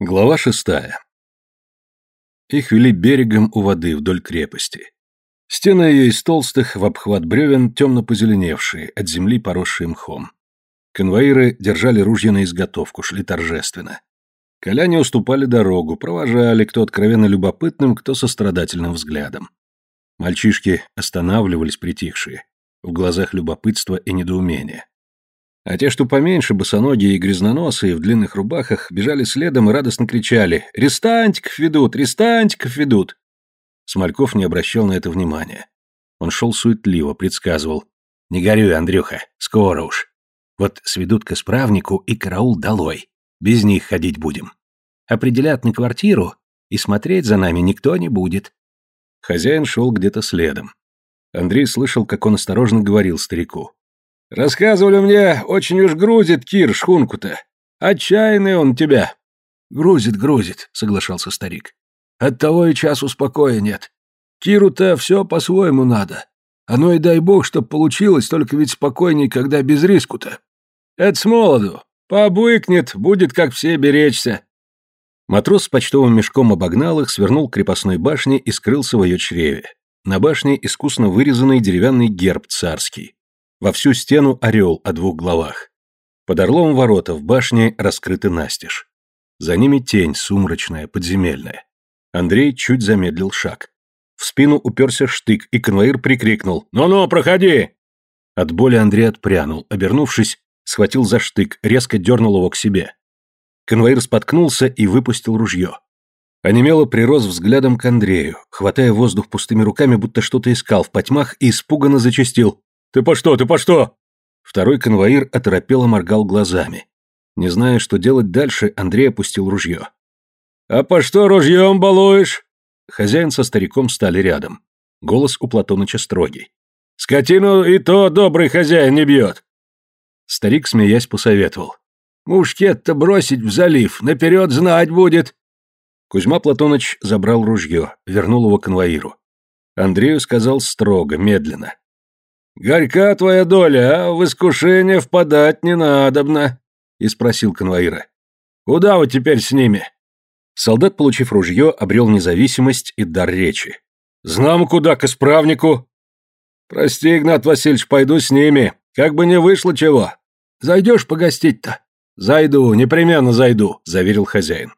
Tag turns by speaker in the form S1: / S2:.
S1: Глава шестая. Их вели берегом у воды вдоль крепости. Стены ее из толстых, в обхват бревен, темно позеленевшие, от земли поросшие мхом. Конвоиры держали ружья на изготовку, шли торжественно. Коляне уступали дорогу, провожали, кто откровенно любопытным, кто сострадательным взглядом. Мальчишки останавливались притихшие, в глазах любопытство и недоумение. А те, что поменьше, босоногие и грязноносые, в длинных рубахах, бежали следом и радостно кричали «Рестантиков ведут! Рестантиков ведут!» Смольков не обращал на это внимания. Он шел суетливо, предсказывал «Не горюй, Андрюха, скоро уж. Вот сведут к исправнику и караул долой. Без них ходить будем. Определят на квартиру, и смотреть за нами никто не будет». Хозяин шел где-то следом. Андрей слышал, как он осторожно говорил старику. Рассказывали мне, очень уж грузит Кир шхунку-то. Отчаянный он тебя. Грузит, грузит, соглашался старик. Оттого и час успокоя нет. Киру-то все по-своему надо. Оно и дай бог, чтоб получилось, только ведь спокойней, когда без риску-то. Это с молоду. Побыкнет, будет как все беречься. Матрос с почтовым мешком обогнал их, свернул к крепостной башне и скрылся в ее чреве. На башне искусно вырезанный деревянный герб царский. Во всю стену орел о двух главах. Под орлом ворота в башне раскрыты настежь. За ними тень сумрачная, подземельная. Андрей чуть замедлил шаг. В спину уперся штык, и конвоир прикрикнул «Ну-ну, проходи!». От боли Андрей отпрянул, обернувшись, схватил за штык, резко дернул его к себе. Конвоир споткнулся и выпустил ружье. Онемело прирос взглядом к Андрею, хватая воздух пустыми руками, будто что-то искал в потьмах, и испуганно зачастил «Ты по что? Ты по что?» Второй конвоир оторопело моргал глазами. Не зная, что делать дальше, Андрей опустил ружье. «А по что ружьем балуешь?» Хозяин со стариком стали рядом. Голос у Платоныча строгий. «Скотину и то добрый хозяин не бьет!» Старик, смеясь, посоветовал. «Мушкет-то бросить в залив, наперед знать будет!» Кузьма Платоныч забрал ружье, вернул его конвоиру. Андрею сказал строго, медленно. «Горька твоя доля, а в искушение впадать не надобно», — и спросил конвоира. «Куда вы теперь с ними?» Солдат, получив ружье, обрел независимость и дар речи. «Знам куда, к исправнику!» «Прости, Игнат Васильевич, пойду с ними, как бы не вышло чего. Зайдешь погостить-то?» «Зайду, непременно зайду», — заверил хозяин.